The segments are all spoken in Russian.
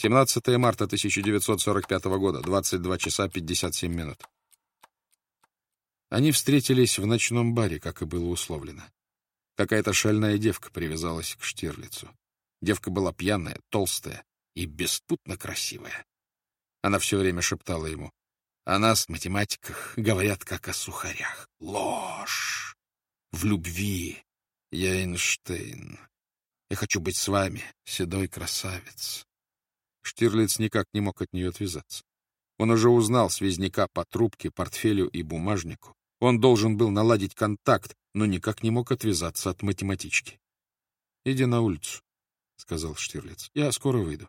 17 марта 1945 года, 22 часа 57 минут. Они встретились в ночном баре, как и было условлено. Какая-то шальная девка привязалась к Штирлицу. Девка была пьяная, толстая и беспутно красивая. Она все время шептала ему. О нас, математиках, говорят как о сухарях. Ложь! В любви я Эйнштейн. Я хочу быть с вами, седой красавец. Штирлиц никак не мог от нее отвязаться. Он уже узнал связняка по трубке, портфелю и бумажнику. Он должен был наладить контакт, но никак не мог отвязаться от математички. — Иди на улицу, — сказал Штирлиц. — Я скоро выйду.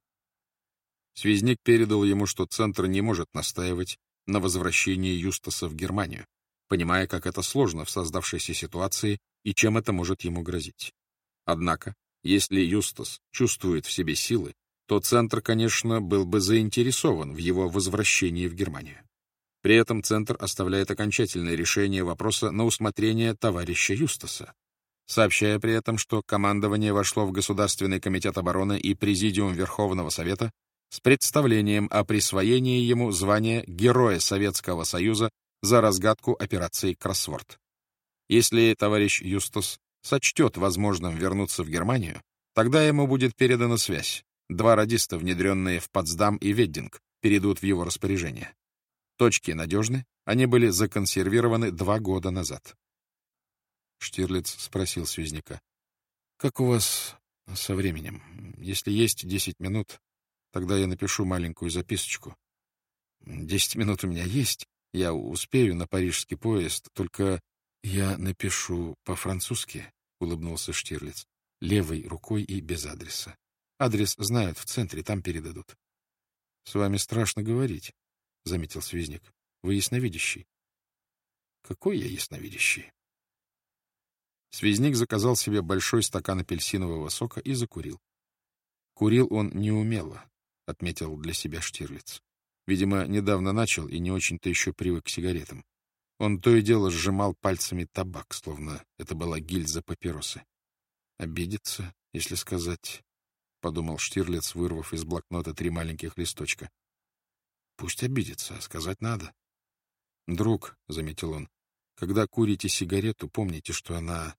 Связник передал ему, что Центр не может настаивать на возвращении Юстаса в Германию, понимая, как это сложно в создавшейся ситуации и чем это может ему грозить. Однако, если Юстас чувствует в себе силы, то Центр, конечно, был бы заинтересован в его возвращении в Германию. При этом Центр оставляет окончательное решение вопроса на усмотрение товарища Юстаса, сообщая при этом, что командование вошло в Государственный комитет обороны и Президиум Верховного Совета с представлением о присвоении ему звания Героя Советского Союза за разгадку операции «Кроссворд». Если товарищ Юстас сочтет возможным вернуться в Германию, тогда ему будет передана связь. Два радиста, внедренные в Потсдам и Веддинг, перейдут в его распоряжение. Точки надежны, они были законсервированы два года назад. Штирлиц спросил связняка. — Как у вас со временем? Если есть десять минут, тогда я напишу маленькую записочку. — Десять минут у меня есть. Я успею на парижский поезд, только я напишу по-французски, — улыбнулся Штирлиц, — левой рукой и без адреса. Адрес знают в центре, там передадут. — С вами страшно говорить. — заметил связник. — Вы ясновидящий. — Какой я ясновидящий? Связник заказал себе большой стакан апельсинового сока и закурил. Курил он неумело, — отметил для себя Штирлиц. Видимо, недавно начал и не очень-то еще привык к сигаретам. Он то и дело сжимал пальцами табак, словно это была гильза папиросы. «Обидится, если сказать», — подумал Штирлиц, вырвав из блокнота три маленьких листочка. Пусть обидится, а сказать надо. Друг, — заметил он, — когда курите сигарету, помните, что она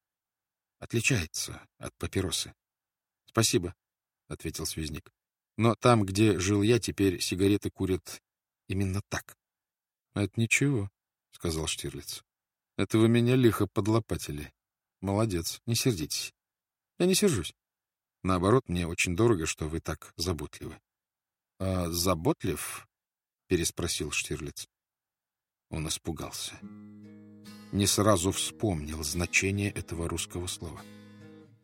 отличается от папиросы. — Спасибо, — ответил связник. Но там, где жил я, теперь сигареты курят именно так. — Это ничего, — сказал Штирлиц. — Это вы меня лихо подлопатили. Молодец, не сердитесь. Я не сержусь. Наоборот, мне очень дорого, что вы так заботливы. А заботлив переспросил Штирлиц. Он испугался. Не сразу вспомнил значение этого русского слова.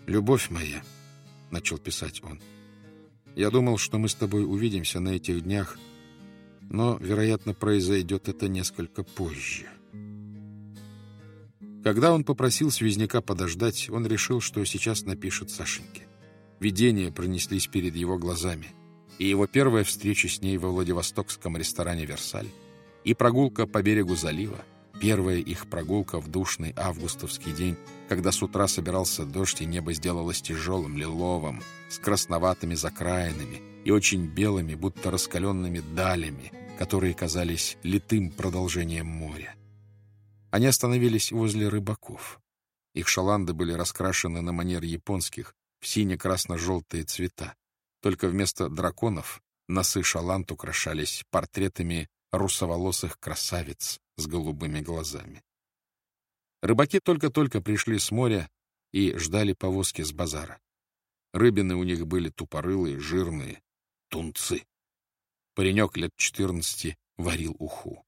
«Любовь моя», — начал писать он, — «я думал, что мы с тобой увидимся на этих днях, но, вероятно, произойдет это несколько позже». Когда он попросил связняка подождать, он решил, что сейчас напишет Сашеньке. Видения пронеслись перед его глазами — и его первая встреча с ней во Владивостокском ресторане «Версаль», и прогулка по берегу залива, первая их прогулка в душный августовский день, когда с утра собирался дождь, и небо сделалось тяжелым, лиловым, с красноватыми закраинами и очень белыми, будто раскаленными далями, которые казались литым продолжением моря. Они остановились возле рыбаков. Их шаланды были раскрашены на манер японских, в сине-красно-желтые цвета. Только вместо драконов носы шалант украшались портретами русоволосых красавиц с голубыми глазами. Рыбаки только-только пришли с моря и ждали повозки с базара. Рыбины у них были тупорылые, жирные, тунцы. Паренек лет четырнадцати варил уху.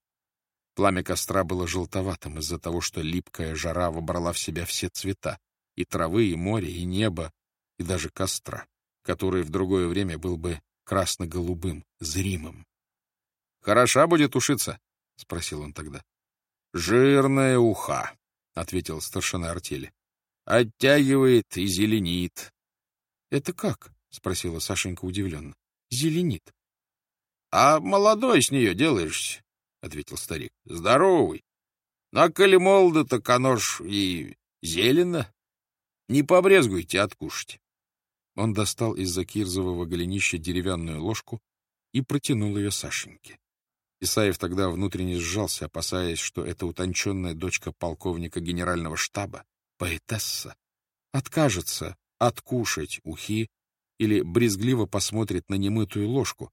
Пламя костра было желтоватым из-за того, что липкая жара вобрала в себя все цвета — и травы, и море, и небо, и даже костра который в другое время был бы красно-голубым, зримым. — Хороша будет ушиться? — спросил он тогда. — Жирная уха, — ответил старшина артели. — Оттягивает и зеленит. — Это как? — спросила Сашенька удивленно. — Зеленит. — А молодой с нее делаешься, — ответил старик. — Здоровый. На коли молодо, так оно ж и зелено. Не побрезгуйте откушать. Он достал из-за кирзового голенища деревянную ложку и протянул ее Сашеньке. Исаев тогда внутренне сжался, опасаясь, что эта утонченная дочка полковника генерального штаба, поэтесса, откажется откушать ухи или брезгливо посмотрит на немытую ложку.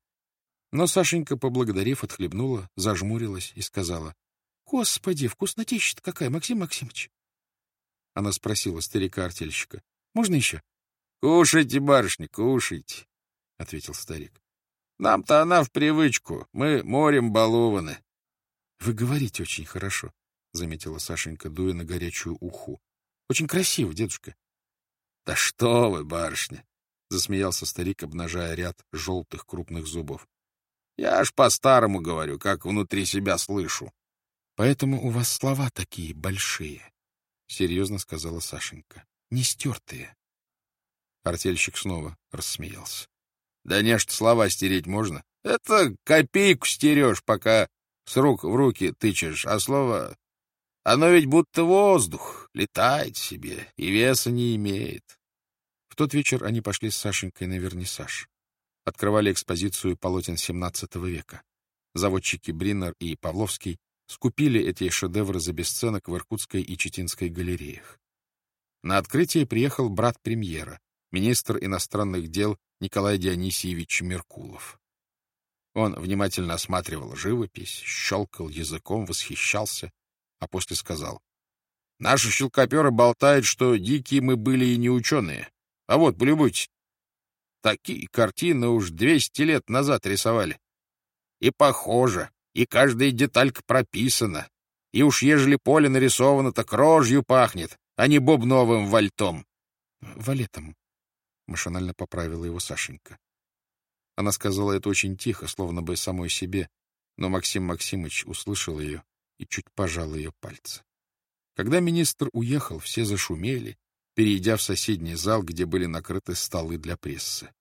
Но Сашенька, поблагодарив, отхлебнула, зажмурилась и сказала, — Господи, вкуснотища-то какая, Максим Максимович! Она спросила старика-артельщика, — Можно еще? — Кушайте, барышня, кушайте, — ответил старик. — Нам-то она в привычку, мы морем балованы. — Вы говорите очень хорошо, — заметила Сашенька, дуя на горячую уху. — Очень красиво, дедушка. — Да что вы, барышня! — засмеялся старик, обнажая ряд желтых крупных зубов. — Я аж по-старому говорю, как внутри себя слышу. — Поэтому у вас слова такие большие, — серьезно сказала Сашенька. — Не стертые. Артельщик снова рассмеялся. — Да нечто слова стереть можно. Это копейку стерешь, пока с рук в руки тычешь, а слово... Оно ведь будто воздух, летает себе и веса не имеет. В тот вечер они пошли с Сашенькой на вернисаж. Открывали экспозицию полотен XVII века. Заводчики Бриннер и Павловский скупили эти шедевры за бесценок в Иркутской и Читинской галереях. На открытие приехал брат премьера, министр иностранных дел Николай Дионисиевич Меркулов. Он внимательно осматривал живопись, щелкал языком, восхищался, а после сказал. — Наши щелкоперы болтают, что дикие мы были и не ученые. А вот, полюбуйтесь, такие картины уж двести лет назад рисовали. И похоже, и каждая деталька прописана. И уж ежели поле нарисовано, так рожью пахнет, а не бобновым вальтом. — Валетом, — машинально поправила его Сашенька. Она сказала это очень тихо, словно бы самой себе, но Максим Максимыч услышал ее и чуть пожал ее пальцы. Когда министр уехал, все зашумели, перейдя в соседний зал, где были накрыты столы для прессы.